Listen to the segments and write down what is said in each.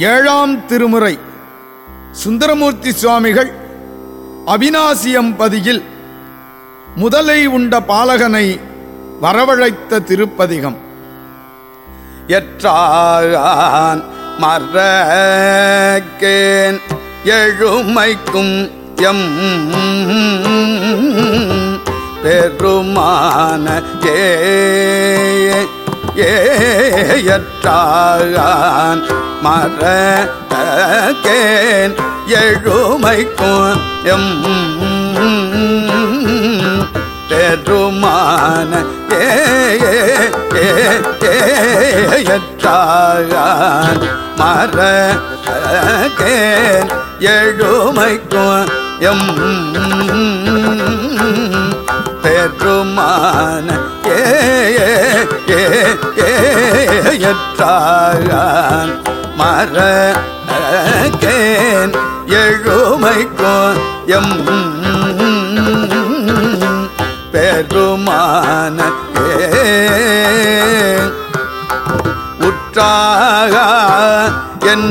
ஏழாம் திருமுறை. சுந்தரமூர்த்தி சுவாமிகள் அவிநாசியம்பதியில் முதலை உண்ட பாலகனை வரவழைத்த திருப்பதிகம். எற்றான் மறக்கேன் எழுமைக்கும் எம் பெருமான ஏற்றான். மர கேன் எழுமைக்கும் எம் பெருமான ஏற்றான். மர கேன் எழுமைக்கும் எம் பெருமான ஏ ஏ எற்றான் மரகேன் எழுமைக்கும் எம் பெருமான. உற்றாக என்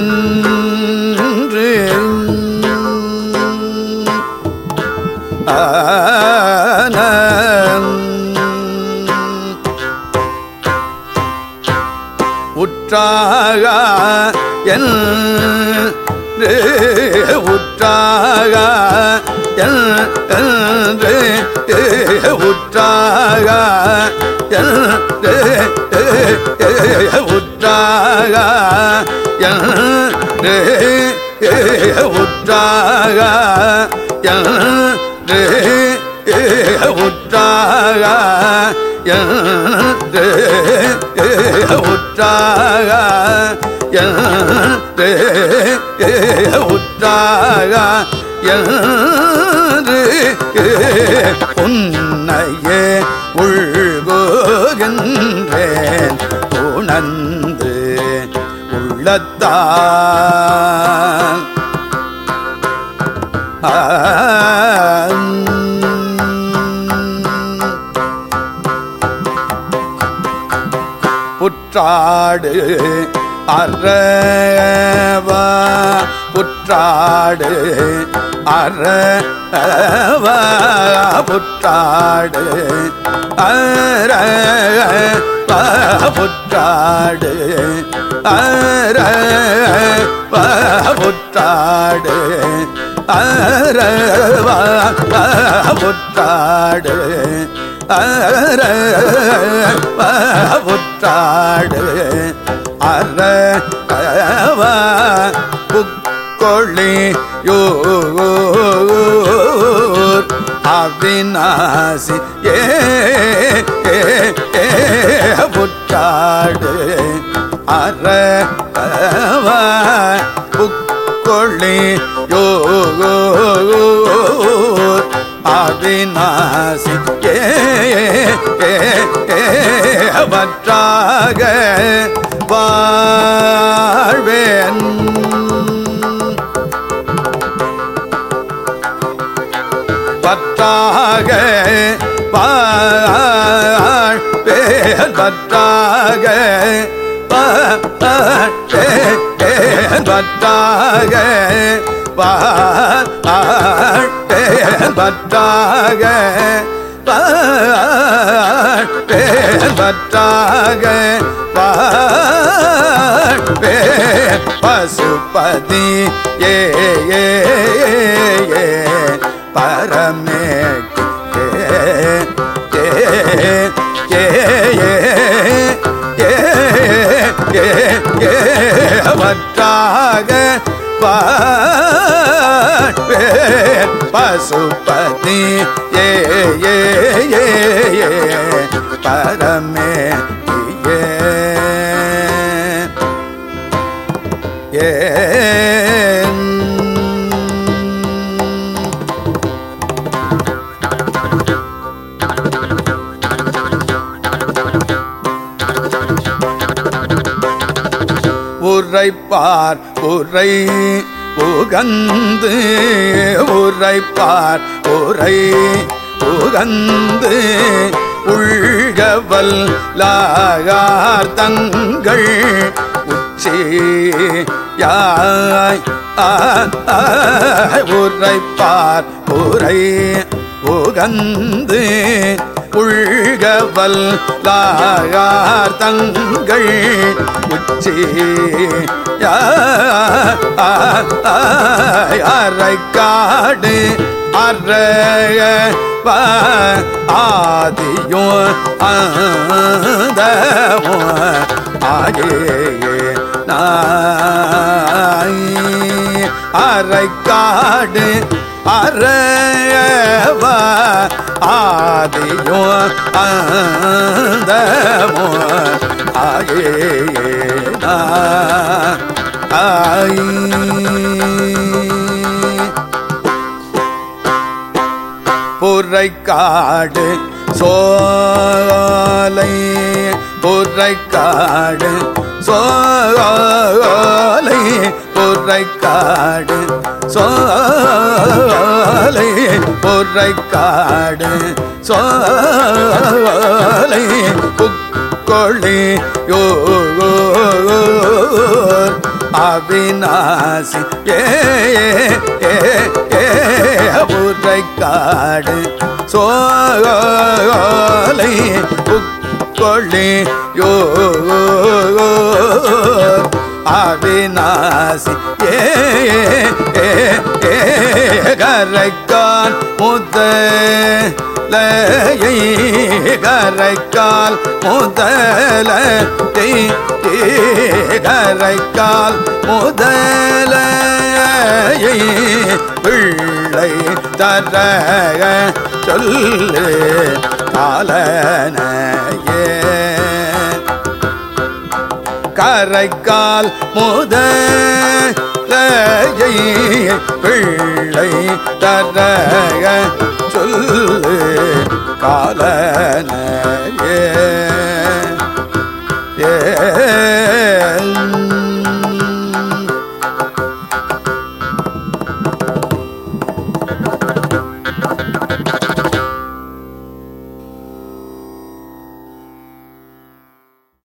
உற்றாக என் உற்றாக என்று உற்றாக உற்றாக உற்றாக உற்றாக உற்றாக உற்றாக உன்னையே உள்கோகின்றேன் உணர்ந்து உள்ளத்தான் ஆ புற்றாடு அறவா புற்றாடு அறவா புற்றாடு அறவா புற்றாடு அறவா புற்றாடு அறவா புற்றாடு புற்றாடு அறவ புக்கொள்ளி யோர் அவிநாசி ஏ புற்றாடு அறவ புக்கொள்ளி யோர் அவிநாசி வற்றாக வாழ்வேன். பற்றாக வாழ்வேன் பற்றாக பற்றாக வாழ்வேன் பற்றாக பேர் பற்றாக பேர் பசுபதி ஏ பரமே ஏ வற்றாக பா பசுபதி ஏ ஏ ஏ பரமே ஏ உரைப்பார் உரை புகந்து உரைப்பார் உரை புகந்து உள்கவல் லாகார் தங்கள் உச்சி யாய் உரைப்பார் உரை புகந்து புழ்கவல் லாகார் தங்கள் உச்சி. யாரைக்காடு அறைய ஆதியோ ஆதமோ ஆகே நாய். அரைக்காடு அறையவ ஆதியோ ஆதமோ ஆகியே புரைக்காடு சோலை புரைக்காடு சோலை புரைக்காடு சோ புரைக்காடு சோலை புக்கொழி யோ அவிநாசி. ஏ ஏ சோலை புக்கொழி யோ அவிநாசி. ஏ கரைக்கால் முதலையை கரைக்கால் முதல கரைக்கால் முதலையை பிள்ளை தர சொல்லு காலனையே. கரைக்கால் முதல் முதலையை பிள்ளை தர சொல்லு காலனையே ஏ